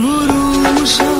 Vurulmuşum.